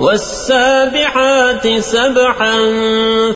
والسابحات سبحا